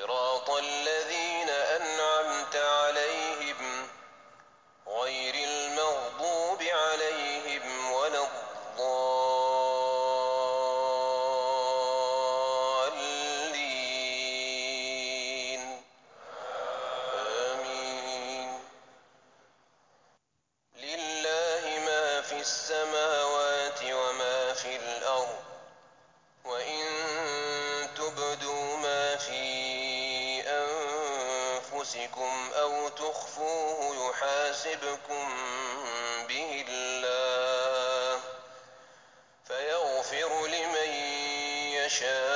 صراط الذين أنفسكم أو تخفوه يحاسبكم به الله فيغفر لمن يشاء.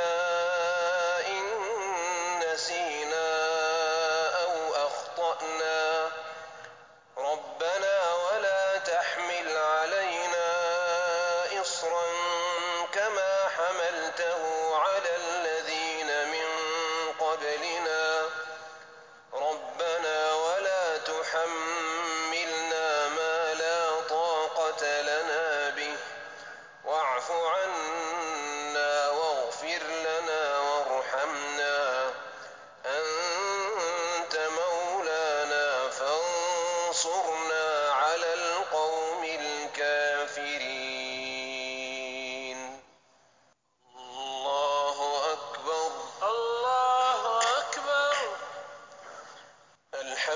الذين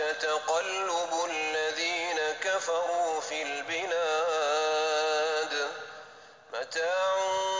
تقلب الذين كفروا في البلاد. متاع